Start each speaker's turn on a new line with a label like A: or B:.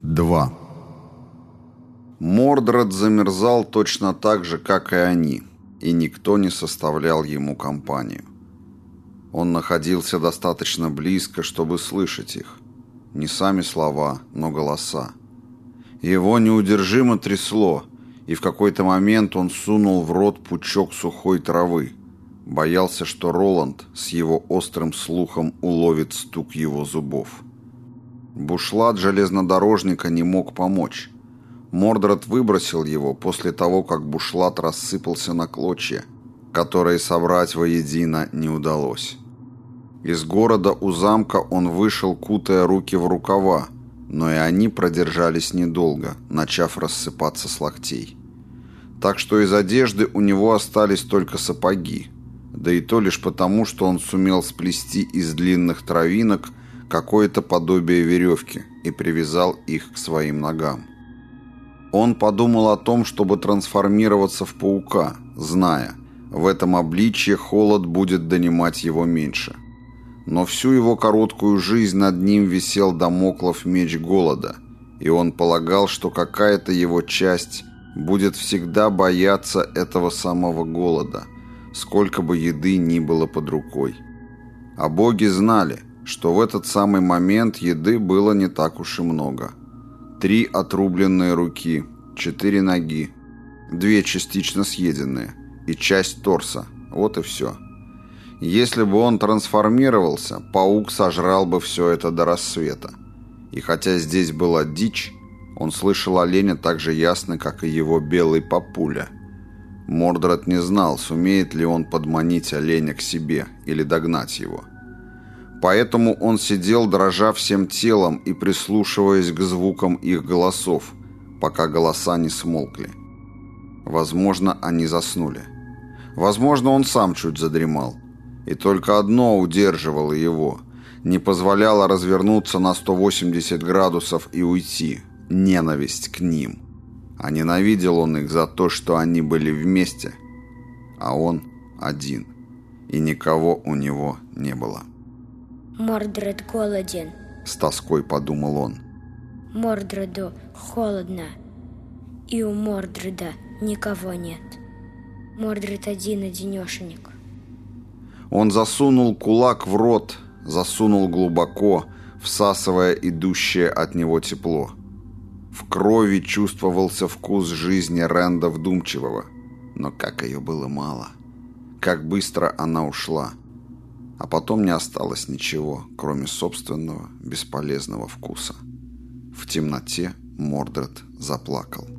A: 2. Мордред замерзал точно так же, как и они, и никто не составлял ему компанию. Он находился достаточно близко, чтобы слышать их. Не сами слова, но голоса. Его неудержимо трясло, и в какой-то момент он сунул в рот пучок сухой травы. Боялся, что Роланд с его острым слухом уловит стук его зубов. Бушлат железнодорожника не мог помочь. Мордред выбросил его после того, как бушлат рассыпался на клочья, которые собрать воедино не удалось. Из города у замка он вышел, кутая руки в рукава, но и они продержались недолго, начав рассыпаться с локтей. Так что из одежды у него остались только сапоги, да и то лишь потому, что он сумел сплести из длинных травинок какое-то подобие веревки и привязал их к своим ногам. Он подумал о том, чтобы трансформироваться в паука, зная, в этом обличье холод будет донимать его меньше. Но всю его короткую жизнь над ним висел домоклов меч голода, и он полагал, что какая-то его часть будет всегда бояться этого самого голода, сколько бы еды ни было под рукой. А боги знали, что в этот самый момент еды было не так уж и много. Три отрубленные руки, четыре ноги, две частично съеденные и часть торса. Вот и все. Если бы он трансформировался, паук сожрал бы все это до рассвета. И хотя здесь была дичь, он слышал оленя так же ясно, как и его белый папуля. Мордред не знал, сумеет ли он подманить оленя к себе или догнать его. — Поэтому он сидел, дрожа всем телом и прислушиваясь к звукам их голосов, пока голоса не смолкли. Возможно, они заснули. Возможно, он сам чуть задремал. И только одно удерживало его, не позволяло развернуться на 180 градусов и уйти – ненависть к ним. А ненавидел он их за то, что они были вместе, а он один, и никого у него не было.
B: Мордред голоден.
A: С тоской подумал он.
B: Мордреду холодно. И у Мордреда никого нет. Мордред один-одинешенек.
A: Он засунул кулак в рот, засунул глубоко, всасывая идущее от него тепло. В крови чувствовался вкус жизни Ренда вдумчивого. Но как ее было мало. Как быстро она ушла. А потом не осталось ничего, кроме собственного бесполезного вкуса. В темноте Мордред заплакал.